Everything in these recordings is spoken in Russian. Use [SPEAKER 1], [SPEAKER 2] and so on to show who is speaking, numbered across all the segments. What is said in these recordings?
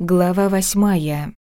[SPEAKER 1] Глава восьмая.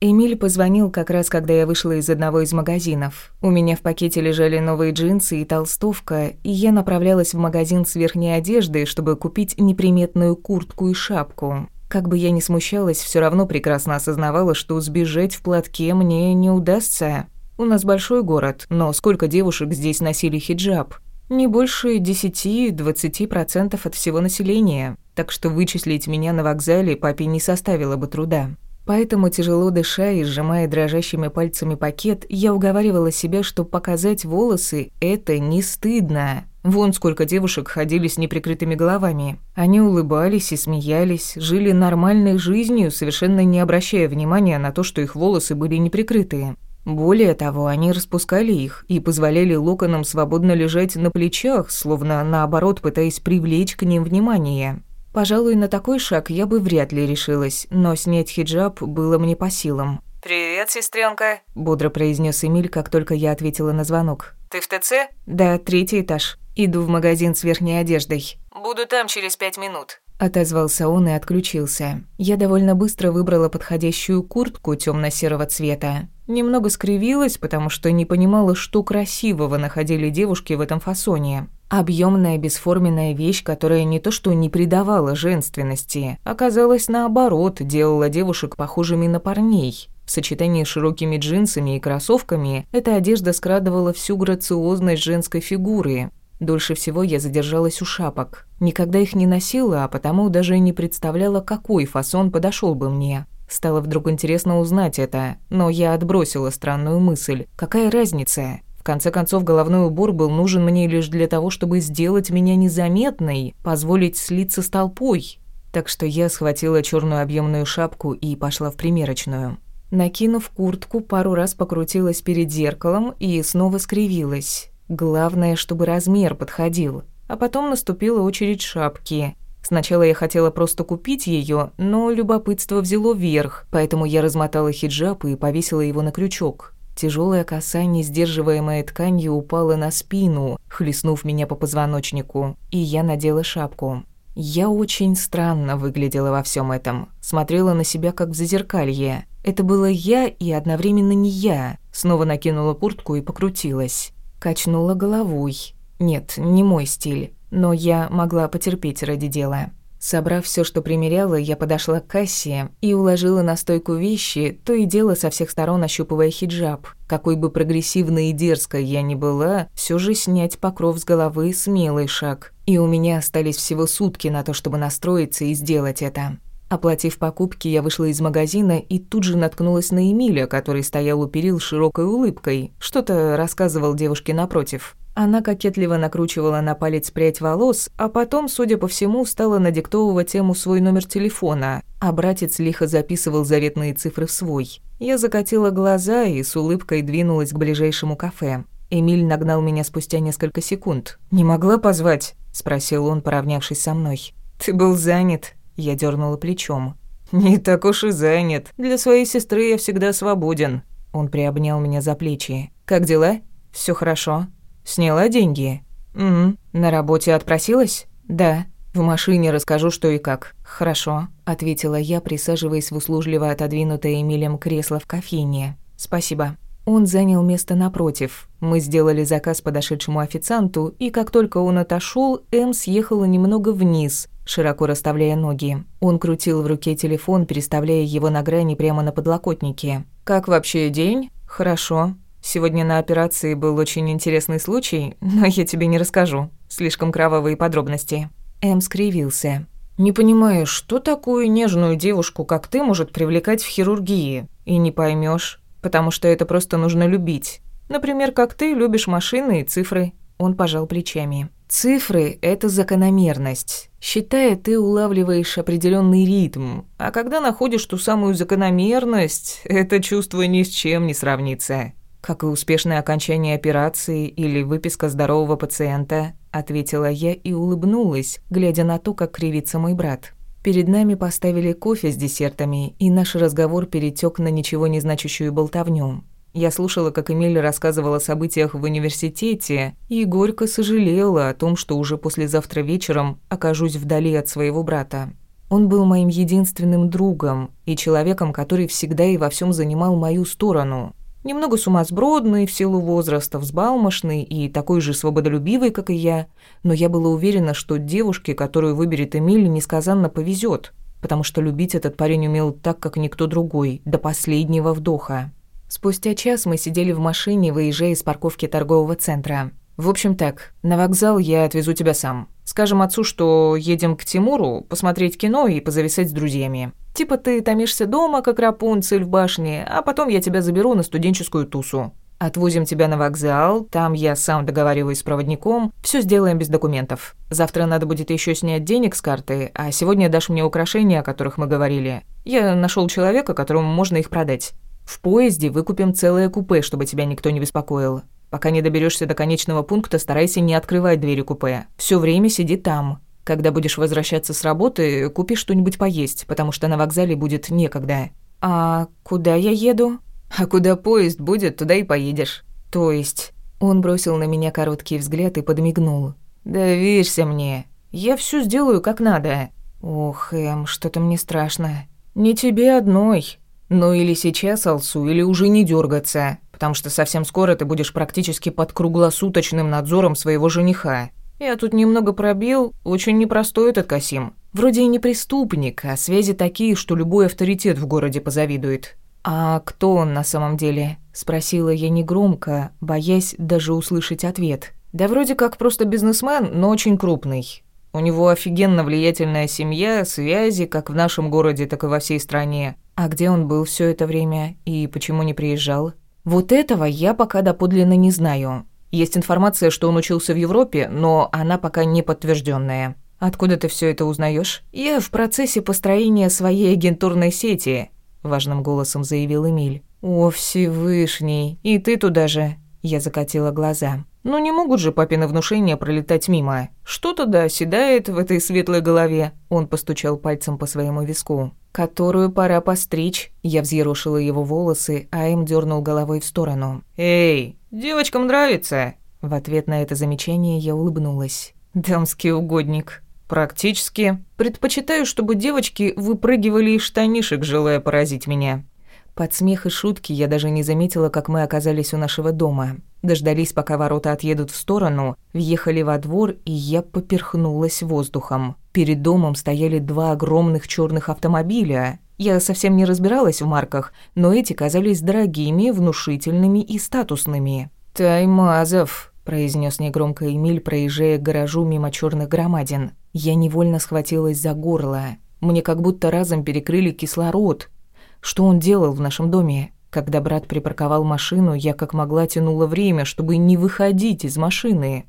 [SPEAKER 1] Эмиль позвонил как раз, когда я вышла из одного из магазинов. У меня в пакете лежали новые джинсы и толстовка, и я направлялась в магазин с верхней одеждой, чтобы купить неприметную куртку и шапку. Как бы я ни смущалась, все равно прекрасно осознавала, что сбежать в платке мне не удастся. У нас большой город, но сколько девушек здесь носили хиджаб? Не больше 10-20% от всего населения, так что вычислить меня на вокзале папе не составило бы труда. Поэтому, тяжело дыша и сжимая дрожащими пальцами пакет, я уговаривала себя, что показать волосы – это не стыдно. Вон сколько девушек ходили с неприкрытыми головами. Они улыбались и смеялись, жили нормальной жизнью, совершенно не обращая внимания на то, что их волосы были неприкрытые. Более того, они распускали их и позволяли локонам свободно лежать на плечах, словно наоборот пытаясь привлечь к ним внимание. Пожалуй, на такой шаг я бы вряд ли решилась, но снять хиджаб было мне по силам.
[SPEAKER 2] «Привет, сестренка,
[SPEAKER 1] бодро произнес Эмиль, как только я ответила на звонок.
[SPEAKER 2] «Ты в ТЦ?»
[SPEAKER 1] «Да, третий этаж. Иду в магазин с верхней одеждой».
[SPEAKER 2] «Буду там через пять минут».
[SPEAKER 1] Отозвался он и отключился. Я довольно быстро выбрала подходящую куртку темно серого цвета. Немного скривилась, потому что не понимала, что красивого находили девушки в этом фасоне. Объемная бесформенная вещь, которая не то что не придавала женственности, оказалась наоборот, делала девушек похожими на парней. В сочетании с широкими джинсами и кроссовками эта одежда скрадывала всю грациозность женской фигуры. Дольше всего я задержалась у шапок. Никогда их не носила, а потому даже не представляла, какой фасон подошел бы мне. Стало вдруг интересно узнать это, но я отбросила странную мысль. Какая разница? В конце концов, головной убор был нужен мне лишь для того, чтобы сделать меня незаметной, позволить слиться с толпой. Так что я схватила черную объемную шапку и пошла в примерочную. Накинув куртку, пару раз покрутилась перед зеркалом и снова скривилась. Главное, чтобы размер подходил. А потом наступила очередь шапки. Сначала я хотела просто купить ее, но любопытство взяло верх, поэтому я размотала хиджаб и повесила его на крючок. Тяжелая коса, не сдерживаемая тканью, упала на спину, хлестнув меня по позвоночнику, и я надела шапку. Я очень странно выглядела во всем этом. Смотрела на себя как в зазеркалье. Это было я и одновременно не я. Снова накинула куртку и покрутилась. Качнула головой. Нет, не мой стиль, но я могла потерпеть ради дела. Собрав все, что примеряла, я подошла к кассе и уложила на стойку вещи, то и дело со всех сторон ощупывая хиджаб. Какой бы прогрессивной и дерзкой я ни была, все же снять покров с головы – смелый шаг. И у меня остались всего сутки на то, чтобы настроиться и сделать это. Оплатив покупки, я вышла из магазина и тут же наткнулась на Эмиля, который стоял у перил широкой улыбкой. Что-то рассказывал девушке напротив. Она кокетливо накручивала на палец прядь волос, а потом, судя по всему, стала надиктовывать ему свой номер телефона, а братец лихо записывал заветные цифры в свой. Я закатила глаза и с улыбкой двинулась к ближайшему кафе. Эмиль нагнал меня спустя несколько секунд. «Не могла позвать?» – спросил он, поравнявшись со мной. «Ты был занят», я дернула плечом. «Не так уж и занят. Для своей сестры я всегда свободен». Он приобнял меня за плечи. «Как дела?» Все хорошо». «Сняла деньги?» «Угу». «На работе отпросилась?» «Да». «В машине расскажу, что и как». «Хорошо», — ответила я, присаживаясь в услужливо отодвинутое Эмилем кресло в кофейне. «Спасибо». Он занял место напротив. Мы сделали заказ подошедшему официанту, и как только он отошел, Эм съехала немного вниз, широко расставляя ноги. Он крутил в руке телефон, переставляя его на грани прямо на подлокотнике. «Как вообще день?» «Хорошо. Сегодня на операции был очень интересный случай, но я тебе не расскажу. Слишком кровавые подробности». Эм скривился. «Не понимаю, что такую нежную девушку, как ты, может привлекать в хирургии? И не поймешь, потому что это просто нужно любить. Например, как ты любишь машины и цифры». Он пожал плечами. Цифры – это закономерность. Считая, ты улавливаешь определенный ритм, а когда находишь ту самую закономерность, это чувство ни с чем не сравнится. Как и успешное окончание операции или выписка здорового пациента, ответила я и улыбнулась, глядя на то, как кривится мой брат. Перед нами поставили кофе с десертами, и наш разговор перетек на ничего не значащую болтовню. Я слушала, как Эмиль рассказывала о событиях в университете, и горько сожалела о том, что уже послезавтра вечером окажусь вдали от своего брата. Он был моим единственным другом и человеком, который всегда и во всем занимал мою сторону. Немного сумасбродный в силу возраста, взбалмошный и такой же свободолюбивый, как и я, но я была уверена, что девушке, которую выберет Эмиль, несказанно повезет, потому что любить этот парень умел так, как никто другой, до последнего вдоха. Спустя час мы сидели в машине, выезжая из парковки торгового центра. В общем так, на вокзал я отвезу тебя сам. Скажем отцу, что едем к Тимуру посмотреть кино и позависать с друзьями. Типа ты томишься дома, как Рапунцель в башне, а потом я тебя заберу на студенческую тусу. Отвозим тебя на вокзал, там я сам договариваюсь с проводником, все сделаем без документов. Завтра надо будет еще снять денег с карты, а сегодня дашь мне украшения, о которых мы говорили. Я нашел человека, которому можно их продать. В поезде выкупим целое купе, чтобы тебя никто не беспокоил. Пока не доберешься до конечного пункта, старайся не открывать двери купе. Все время сиди там. Когда будешь возвращаться с работы, купи что-нибудь поесть, потому что на вокзале будет некогда. А куда я еду? А куда поезд будет, туда и поедешь. То есть... Он бросил на меня короткий взгляд и подмигнул. «Доверься мне. Я все сделаю как надо». «Ох, Эм, что-то мне страшно». «Не тебе одной. Ну или сейчас, Алсу, или уже не дергаться потому что совсем скоро ты будешь практически под круглосуточным надзором своего жениха. Я тут немного пробил, очень непростой этот Касим. Вроде и не преступник, а связи такие, что любой авторитет в городе позавидует. «А кто он на самом деле?» – спросила я негромко, боясь даже услышать ответ. «Да вроде как просто бизнесмен, но очень крупный. У него офигенно влиятельная семья, связи, как в нашем городе, так и во всей стране. А где он был все это время и почему не приезжал?» Вот этого я пока доподлинно не знаю. Есть информация, что он учился в Европе, но она пока не подтвержденная. Откуда ты все это узнаешь? Я в процессе построения своей агентурной сети, важным голосом заявил Эмиль. О, Всевышний, и ты туда же. Я закатила глаза. Ну не могут же папины внушения пролетать мимо. Что-то да седает в этой светлой голове. Он постучал пальцем по своему виску которую пора постричь. Я взъерошила его волосы, а им дернул головой в сторону. «Эй, девочкам нравится?» В ответ на это замечание я улыбнулась. «Дамский угодник». «Практически. Предпочитаю, чтобы девочки выпрыгивали из штанишек, желая поразить меня». Под смех и шутки я даже не заметила, как мы оказались у нашего дома. Дождались, пока ворота отъедут в сторону, въехали во двор, и я поперхнулась воздухом. Перед домом стояли два огромных черных автомобиля. Я совсем не разбиралась в марках, но эти казались дорогими, внушительными и статусными. «Таймазов», – произнес негромко Эмиль, проезжая к гаражу мимо черных громадин. Я невольно схватилась за горло. Мне как будто разом перекрыли кислород. Что он делал в нашем доме? Когда брат припарковал машину, я как могла тянула время, чтобы не выходить из машины.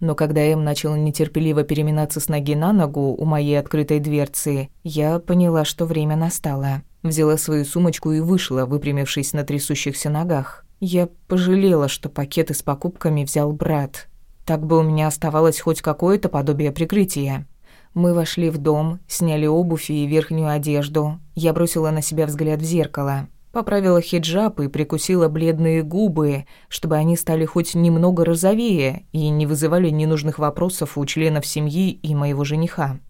[SPEAKER 1] Но когда Эм начал нетерпеливо переминаться с ноги на ногу у моей открытой дверцы, я поняла, что время настало. Взяла свою сумочку и вышла, выпрямившись на трясущихся ногах. Я пожалела, что пакеты с покупками взял брат. Так бы у меня оставалось хоть какое-то подобие прикрытия. Мы вошли в дом, сняли обувь и верхнюю одежду. Я бросила на себя взгляд в зеркало. Поправила хиджаб и прикусила бледные губы, чтобы они стали хоть немного розовее и не вызывали ненужных вопросов у членов семьи и моего жениха.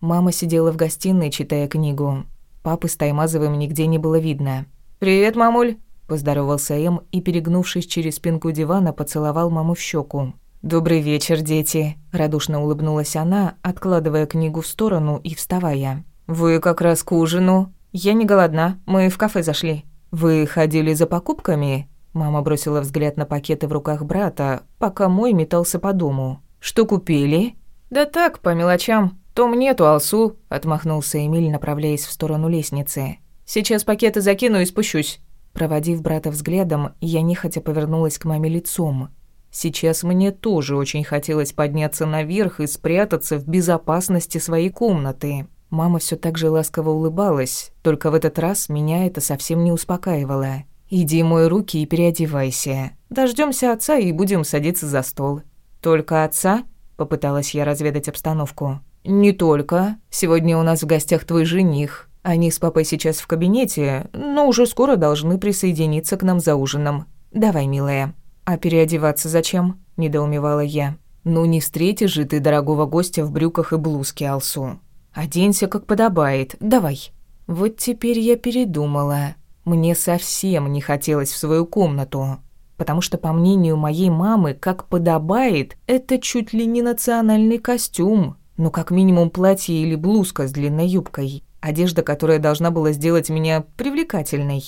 [SPEAKER 1] Мама сидела в гостиной, читая книгу. Папы с Таймазовым нигде не было видно. «Привет, мамуль!» – поздоровался Эм и, перегнувшись через спинку дивана, поцеловал маму в щеку. «Добрый вечер, дети!» – радушно улыбнулась она, откладывая книгу в сторону и вставая. «Вы как раз к ужину?» «Я не голодна, мы в кафе зашли». «Вы ходили за покупками?» Мама бросила взгляд на пакеты в руках брата, пока мой метался по дому. «Что купили?» «Да так, по мелочам. То мне, то Алсу», — отмахнулся Эмиль, направляясь в сторону лестницы. «Сейчас пакеты закину и спущусь». Проводив брата взглядом, я нехотя повернулась к маме лицом. Сейчас мне тоже очень хотелось подняться наверх и спрятаться в безопасности своей комнаты. Мама все так же ласково улыбалась, только в этот раз меня это совсем не успокаивало. «Иди мой руки и переодевайся. Дождемся отца и будем садиться за стол». «Только отца?» – попыталась я разведать обстановку. «Не только. Сегодня у нас в гостях твой жених. Они с папой сейчас в кабинете, но уже скоро должны присоединиться к нам за ужином. Давай, милая». «А переодеваться зачем?» – недоумевала я. «Ну не встретишь же ты дорогого гостя в брюках и блузке, Алсу. Оденься, как подобает, давай». Вот теперь я передумала. Мне совсем не хотелось в свою комнату, потому что, по мнению моей мамы, как подобает, это чуть ли не национальный костюм, ну, как минимум платье или блузка с длинной юбкой, одежда, которая должна была сделать меня привлекательной.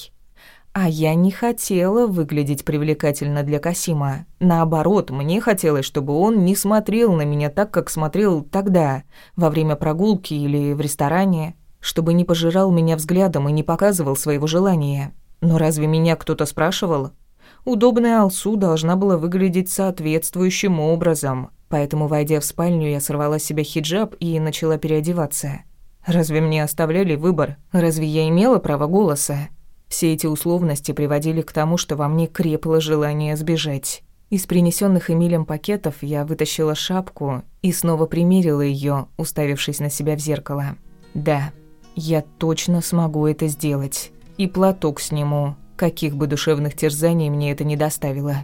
[SPEAKER 1] А я не хотела выглядеть привлекательно для Касима. Наоборот, мне хотелось, чтобы он не смотрел на меня так, как смотрел тогда, во время прогулки или в ресторане, чтобы не пожирал меня взглядом и не показывал своего желания. Но разве меня кто-то спрашивал? Удобная Алсу должна была выглядеть соответствующим образом, поэтому, войдя в спальню, я сорвала с себя хиджаб и начала переодеваться. Разве мне оставляли выбор? Разве я имела право голоса? Все эти условности приводили к тому, что во мне крепло желание сбежать. Из принесенных Эмилем пакетов я вытащила шапку и снова примерила ее, уставившись на себя в зеркало. Да, я точно смогу это сделать. И платок сниму, каких бы душевных терзаний мне это не доставило.